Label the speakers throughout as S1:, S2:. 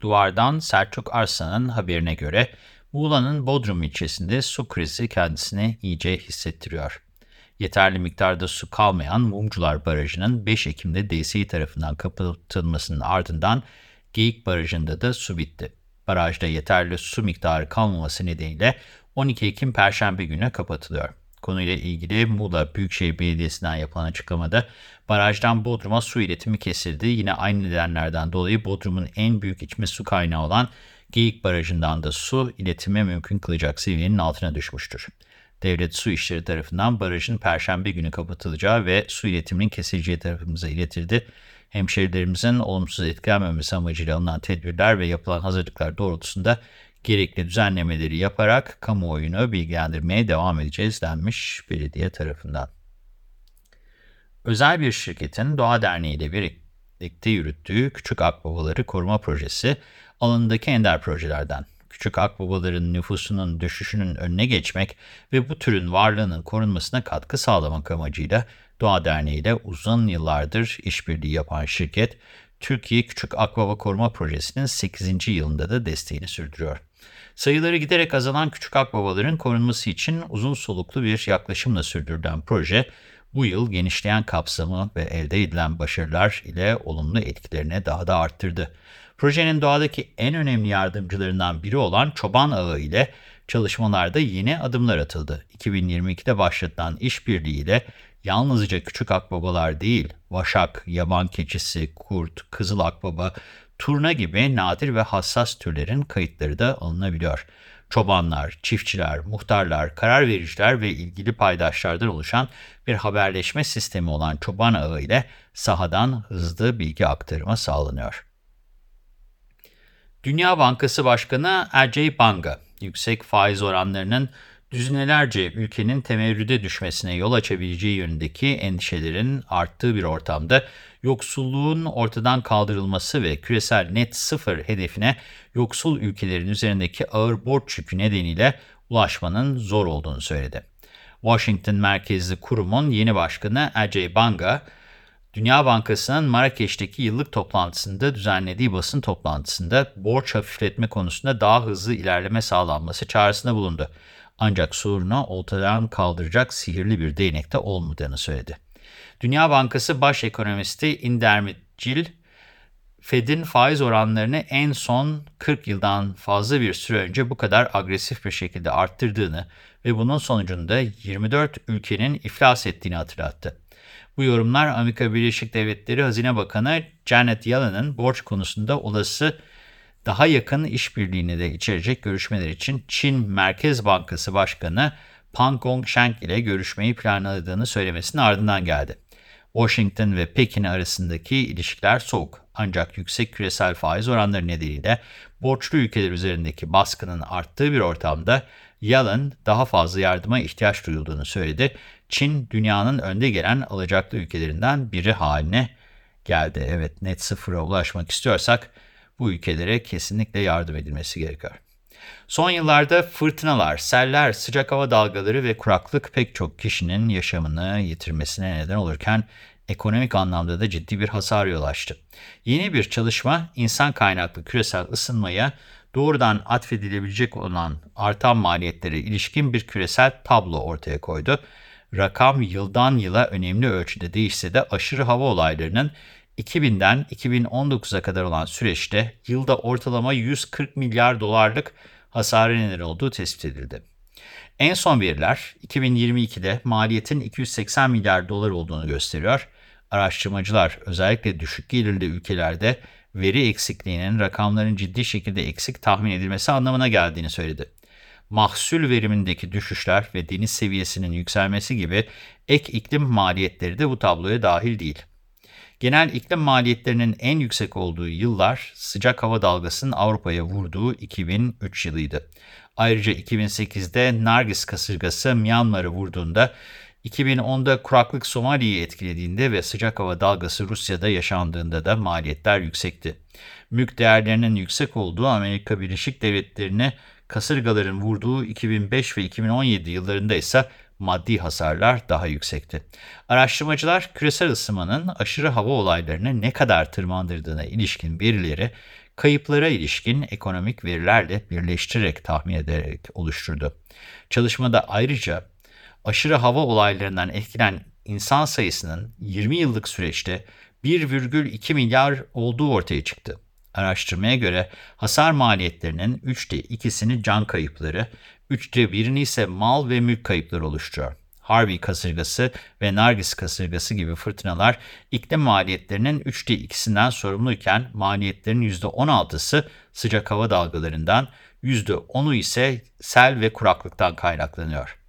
S1: Duvardan Selçuk Arslan'ın haberine göre Muğla'nın Bodrum ilçesinde su krizi kendisini iyice hissettiriyor. Yeterli miktarda su kalmayan Mumcular Barajı'nın 5 Ekim'de DSİ tarafından kapatılmasının ardından Geyik Barajı'nda da su bitti. Barajda yeterli su miktarı kalmaması nedeniyle 12 Ekim Perşembe günü kapatılıyor. Konuyla ilgili Muğla Büyükşehir Belediyesi'nden yapılan açıklamada barajdan Bodrum'a su iletimi kesildi. Yine aynı nedenlerden dolayı Bodrum'un en büyük içme su kaynağı olan Geyik Barajı'ndan da su iletimi mümkün kılacak seviyenin altına düşmüştür. Devlet Su İşleri tarafından barajın Perşembe günü kapatılacağı ve su iletiminin kesileceği tarafımıza iletildi. Hemşerilerimizin olumsuz etkilenmemesi amacıyla alınan tedbirler ve yapılan hazırlıklar doğrultusunda gerekli düzenlemeleri yaparak kamuoyunu bilgilendirmeye devam edeceğiz denmiş belediye tarafından. Özel bir şirketin Doğa Derneği ile birlikte yürüttüğü Küçük Akbabaları Koruma Projesi alanındaki ender projelerden. Küçük akbabaların nüfusunun düşüşünün önüne geçmek ve bu türün varlığının korunmasına katkı sağlamak amacıyla Doğa Derneği ile uzun yıllardır işbirliği yapan şirket, Türkiye Küçük Akbaba Koruma Projesi'nin 8. yılında da desteğini sürdürüyor. Sayıları giderek azalan küçük akbabaların korunması için uzun soluklu bir yaklaşımla sürdürülen proje, bu yıl genişleyen kapsamı ve elde edilen başarılar ile olumlu etkilerini daha da arttırdı. Projenin doğadaki en önemli yardımcılarından biri olan çoban ağı ile çalışmalarda yeni adımlar atıldı. 2022'de başlatılan işbirliğiyle yalnızca küçük akbabalar değil, vaşak, yaban keçisi, kurt, kızıl akbaba, turna gibi nadir ve hassas türlerin kayıtları da alınabiliyor. Çobanlar, çiftçiler, muhtarlar, karar vericiler ve ilgili paydaşlardan oluşan bir haberleşme sistemi olan çoban ağı ile sahadan hızlı bilgi aktarımı sağlanıyor. Dünya Bankası Başkanı Ajay Banga, yüksek faiz oranlarının düzinelerce ülkenin temerrüde düşmesine yol açabileceği yönündeki endişelerin arttığı bir ortamda yoksulluğun ortadan kaldırılması ve küresel net sıfır hedefine yoksul ülkelerin üzerindeki ağır borç yükü nedeniyle ulaşmanın zor olduğunu söyledi. Washington merkezli kurumun yeni başkanı Ajay Banga, Dünya Bankası'nın Marrakeş'teki yıllık toplantısında düzenlediği basın toplantısında borç hafifletme konusunda daha hızlı ilerleme sağlanması çağrısında bulundu. Ancak sorunu ortadan kaldıracak sihirli bir değnekte olmadığını söyledi. Dünya Bankası Baş Ekonomisti Indermit Cil, Fed'in faiz oranlarını en son 40 yıldan fazla bir süre önce bu kadar agresif bir şekilde arttırdığını ve bunun sonucunda 24 ülkenin iflas ettiğini hatırlattı. Bu yorumlar Amerika Birleşik Devletleri Hazine Bakanı Janet Yellen'ın borç konusunda olası daha yakın işbirliğini de içerecek görüşmeler için Çin Merkez Bankası Başkanı Pang Gongsheng ile görüşmeyi planladığını söylemesinin ardından geldi. Washington ve Pekin arasındaki ilişkiler soğuk. Ancak yüksek küresel faiz oranları nedeniyle borçlu ülkeler üzerindeki baskının arttığı bir ortamda Yellen daha fazla yardıma ihtiyaç duyulduğunu söyledi. Çin dünyanın önde gelen alacaklı ülkelerinden biri haline geldi. Evet net sıfıra ulaşmak istiyorsak bu ülkelere kesinlikle yardım edilmesi gerekiyor. Son yıllarda fırtınalar, seller, sıcak hava dalgaları ve kuraklık pek çok kişinin yaşamını yitirmesine neden olurken ekonomik anlamda da ciddi bir hasar yol açtı. Yeni bir çalışma insan kaynaklı küresel ısınmaya doğrudan atfedilebilecek olan artan maliyetlere ilişkin bir küresel tablo ortaya koydu. Rakam yıldan yıla önemli ölçüde değişse de aşırı hava olaylarının 2000'den 2019'a kadar olan süreçte yılda ortalama 140 milyar dolarlık hasarı neden olduğu tespit edildi. En son veriler 2022'de maliyetin 280 milyar dolar olduğunu gösteriyor. Araştırmacılar özellikle düşük gelirli ülkelerde veri eksikliğinin rakamların ciddi şekilde eksik tahmin edilmesi anlamına geldiğini söyledi. Mahsul verimindeki düşüşler ve deniz seviyesinin yükselmesi gibi ek iklim maliyetleri de bu tabloya dahil değil. Genel iklim maliyetlerinin en yüksek olduğu yıllar sıcak hava dalgasının Avrupa'ya vurduğu 2003 yılıydı. Ayrıca 2008'de Nargis kasırgası Myanmar'ı vurduğunda 2010'da kuraklık Somali'yi etkilediğinde ve sıcak hava dalgası Rusya'da yaşandığında da maliyetler yüksekti. Mülk değerlerinin yüksek olduğu Amerika Birleşik Devletleri'ne kasırgaların vurduğu 2005 ve 2017 yıllarında ise maddi hasarlar daha yüksekti. Araştırmacılar küresel ısınmanın aşırı hava olaylarını ne kadar tırmandırdığına ilişkin verileri kayıplara ilişkin ekonomik verilerle birleştirerek tahmin ederek oluşturdu. Çalışmada ayrıca aşırı hava olaylarından etkilenen insan sayısının 20 yıllık süreçte 1,2 milyar olduğu ortaya çıktı. Araştırmaya göre hasar maliyetlerinin 3'te 2'sini can kayıpları, 3'te 1'ini ise mal ve mülk kayıpları oluşturuyor. Harvey kasırgası ve Nargis kasırgası gibi fırtınalar iklim maliyetlerinin 3'te 2'sinden sorumluyken maliyetlerin %16'sı sıcak hava dalgalarından, %10'u ise sel ve kuraklıktan kaynaklanıyor.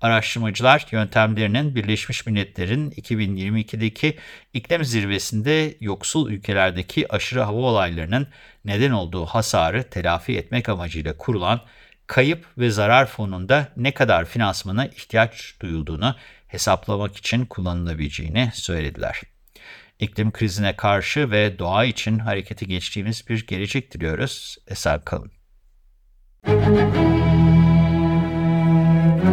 S1: Araştırmacılar yöntemlerinin Birleşmiş Milletler'in 2022'deki iklim zirvesinde yoksul ülkelerdeki aşırı hava olaylarının neden olduğu hasarı telafi etmek amacıyla kurulan kayıp ve zarar fonunda ne kadar finansmana ihtiyaç duyulduğunu hesaplamak için kullanılabileceğini söylediler. İklim krizine karşı ve doğa için harekete geçtiğimiz bir gelecek diliyoruz. Esen kalın.